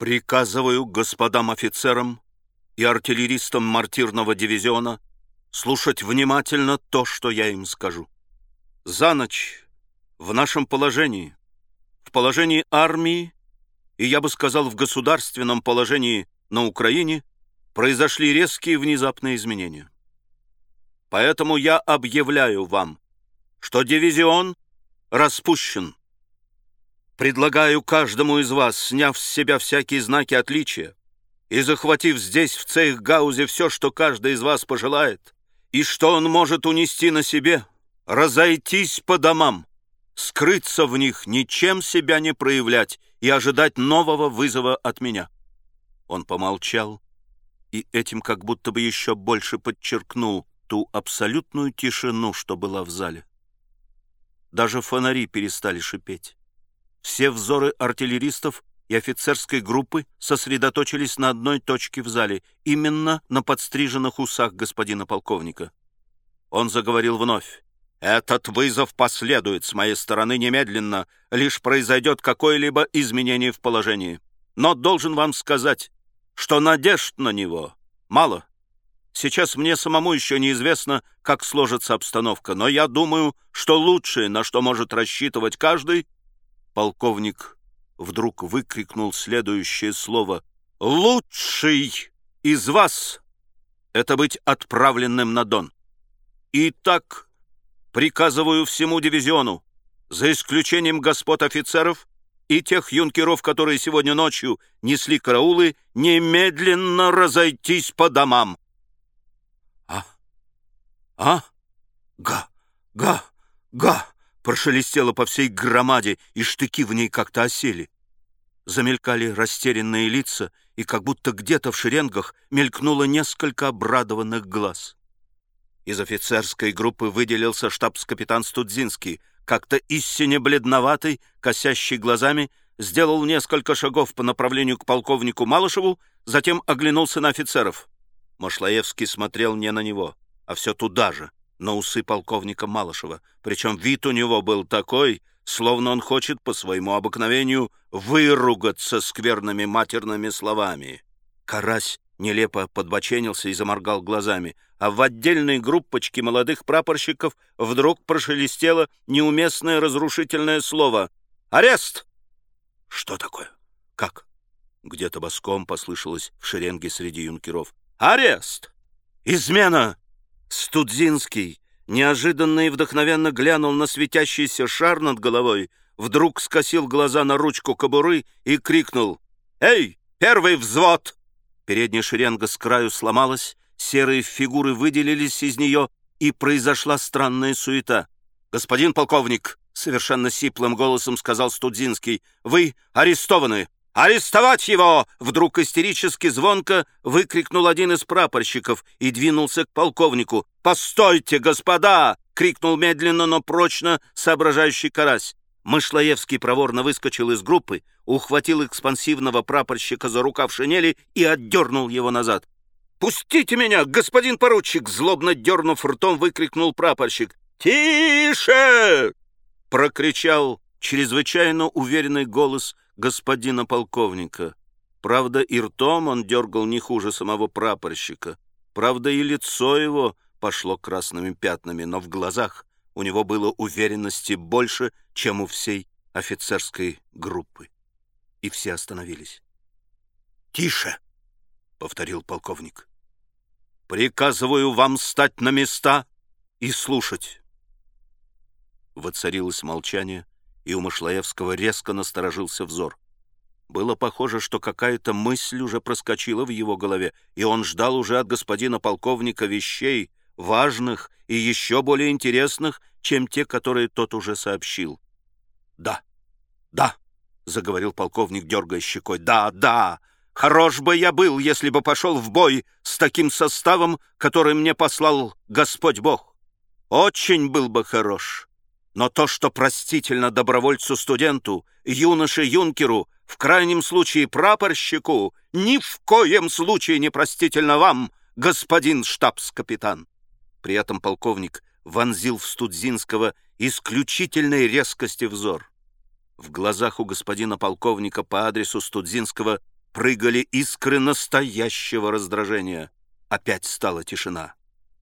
Приказываю господам офицерам и артиллеристам мартирного дивизиона слушать внимательно то, что я им скажу. За ночь в нашем положении, в положении армии и, я бы сказал, в государственном положении на Украине произошли резкие внезапные изменения. Поэтому я объявляю вам, что дивизион распущен. Предлагаю каждому из вас, сняв с себя всякие знаки отличия и захватив здесь, в Цейхгаузе, все, что каждый из вас пожелает, и что он может унести на себе, разойтись по домам, скрыться в них, ничем себя не проявлять и ожидать нового вызова от меня. Он помолчал и этим как будто бы еще больше подчеркнул ту абсолютную тишину, что была в зале. Даже фонари перестали шипеть. Все взоры артиллеристов и офицерской группы сосредоточились на одной точке в зале, именно на подстриженных усах господина полковника. Он заговорил вновь. «Этот вызов последует с моей стороны немедленно, лишь произойдет какое-либо изменение в положении. Но должен вам сказать, что надежд на него мало. Сейчас мне самому еще неизвестно, как сложится обстановка, но я думаю, что лучшее, на что может рассчитывать каждый, полковник вдруг выкрикнул следующее слово «Лучший из вас — это быть отправленным на Дон. Итак, приказываю всему дивизиону, за исключением господ офицеров и тех юнкеров, которые сегодня ночью несли караулы, немедленно разойтись по домам». «А? А? Га! Га! Га!» Прошелестело по всей громаде, и штыки в ней как-то осели. Замелькали растерянные лица, и как будто где-то в шеренгах мелькнуло несколько обрадованных глаз. Из офицерской группы выделился штабс-капитан Студзинский, как-то истинно бледноватый, косящий глазами, сделал несколько шагов по направлению к полковнику Малышеву, затем оглянулся на офицеров. Машлаевский смотрел не на него, а все туда же, на усы полковника Малышева. Причем вид у него был такой, словно он хочет по своему обыкновению выругаться скверными матерными словами. Карась нелепо подбоченился и заморгал глазами, а в отдельной группочке молодых прапорщиков вдруг прошелестело неуместное разрушительное слово «Арест!» «Что такое? Как?» Где-то боском послышалось в шеренге среди юнкеров. «Арест! Измена!» Студзинский неожиданно и вдохновенно глянул на светящийся шар над головой, вдруг скосил глаза на ручку кобуры и крикнул «Эй, первый взвод!» Передняя шеренга с краю сломалась, серые фигуры выделились из нее, и произошла странная суета. «Господин полковник!» — совершенно сиплым голосом сказал Студзинский. «Вы арестованы!» «Арестовать его!» — вдруг истерически звонко выкрикнул один из прапорщиков и двинулся к полковнику. «Постойте, господа!» — крикнул медленно, но прочно соображающий карась. Мышлоевский проворно выскочил из группы, ухватил экспансивного прапорщика за рукав шинели и отдернул его назад. «Пустите меня, господин поручик!» — злобно дернув ртом, выкрикнул прапорщик. «Тише!» — прокричал чрезвычайно уверенный голос господина полковника. Правда, и ртом он дергал не хуже самого прапорщика. Правда, и лицо его пошло красными пятнами, но в глазах у него было уверенности больше, чем у всей офицерской группы. И все остановились. «Тише!» — повторил полковник. «Приказываю вам стать на места и слушать». Воцарилось молчание, и у Машлаевского резко насторожился взор. Было похоже, что какая-то мысль уже проскочила в его голове, и он ждал уже от господина полковника вещей, важных и еще более интересных, чем те, которые тот уже сообщил. «Да, да», — заговорил полковник, дергая щекой, «да, да, хорош бы я был, если бы пошел в бой с таким составом, который мне послал Господь Бог. Очень был бы хорош». Но то, что простительно добровольцу-студенту, юноше-юнкеру, в крайнем случае прапорщику, ни в коем случае не простительно вам, господин штабс-капитан. При этом полковник вонзил в Студзинского исключительной резкости взор. В глазах у господина полковника по адресу Студзинского прыгали искры настоящего раздражения. Опять стала тишина.